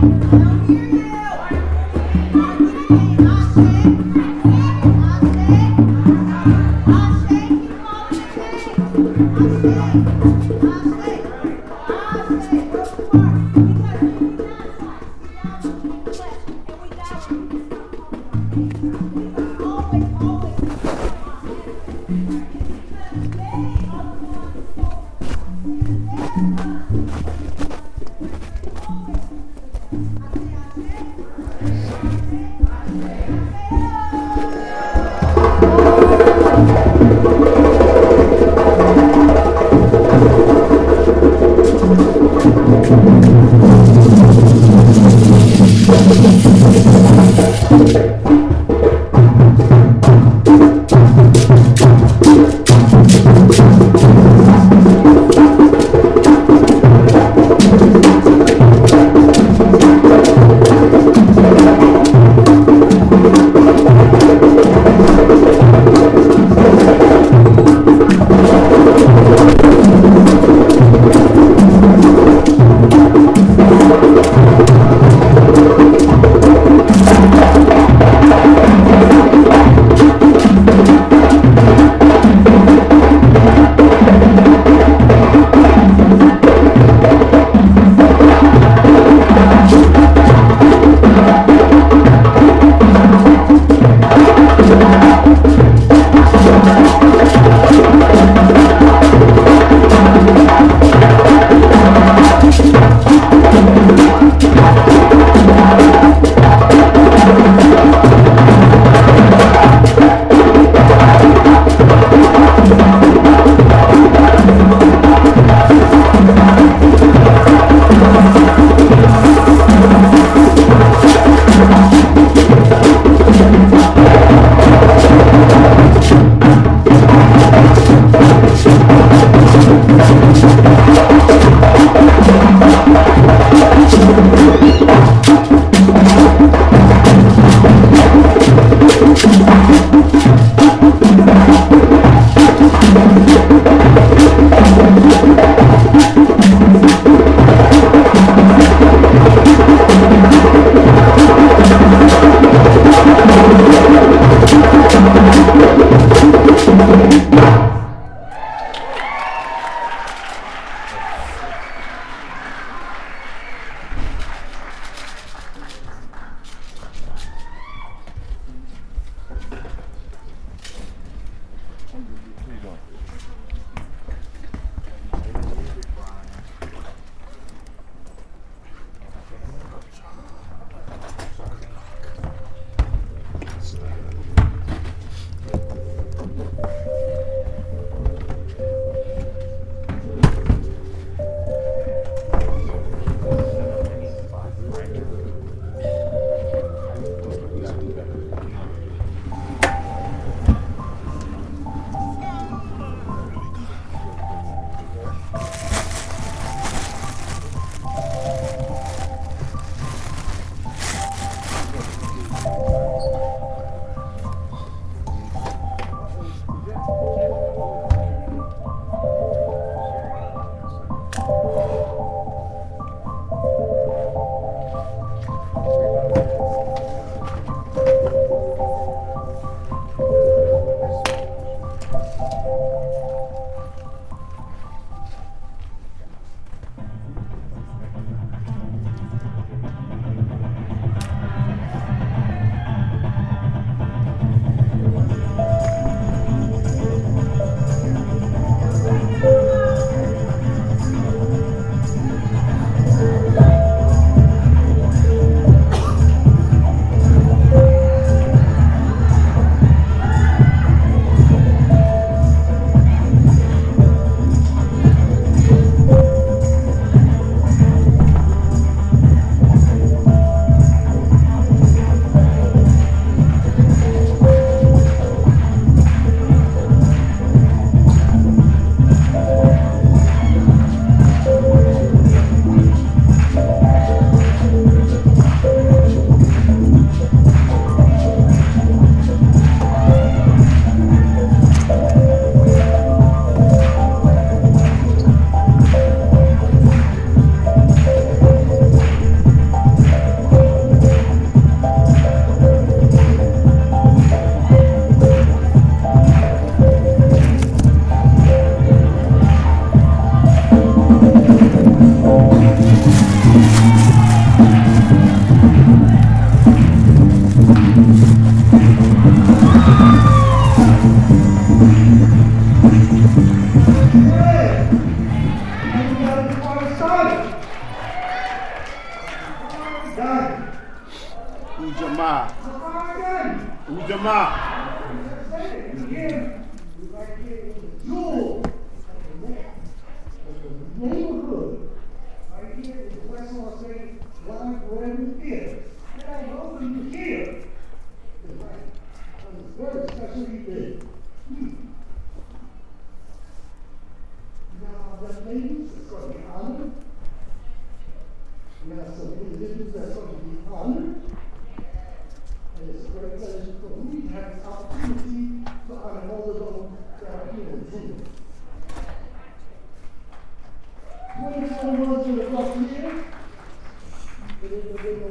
Thank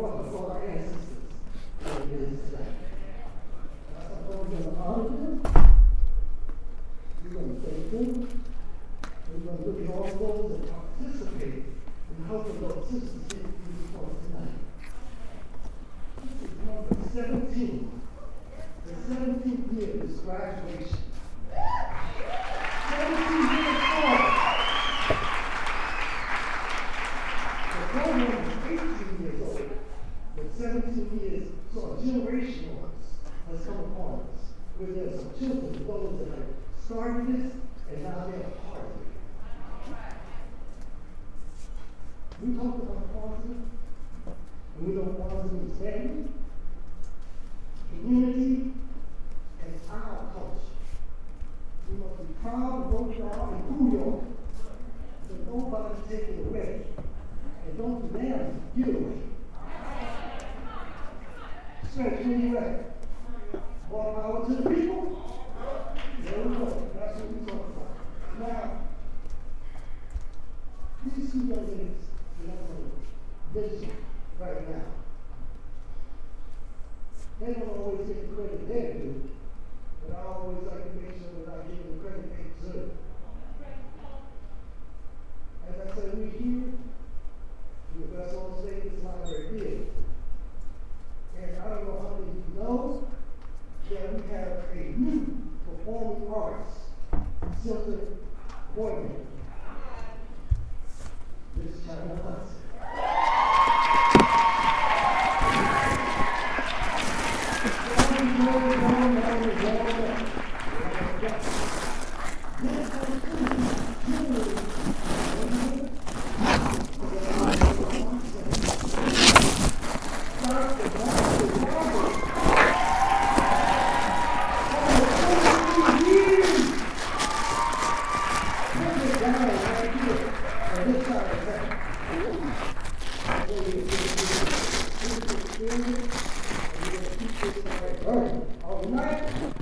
big rough our ancestors. It is going to them. Look at all those that participate point tonight. This is number seventeen. The seventeenth year is graduation. And. We talked about positive, and we know positive is family, community, and our culture. We must be proud of what we are and who we are. So nobody take it away. And don't let them get away. Stretch where you at. More power to the people. There we go. That's what we talk about. Now, these two young ladies, that I'm going to vision right now. They don't always get the credit they do, but I always like to make sure that I give the credit they deserve. As I said, we're here, the best on state is library bid. And I don't know how many of you know that we have a new performing arts center coordinator. This China Hudson. All right.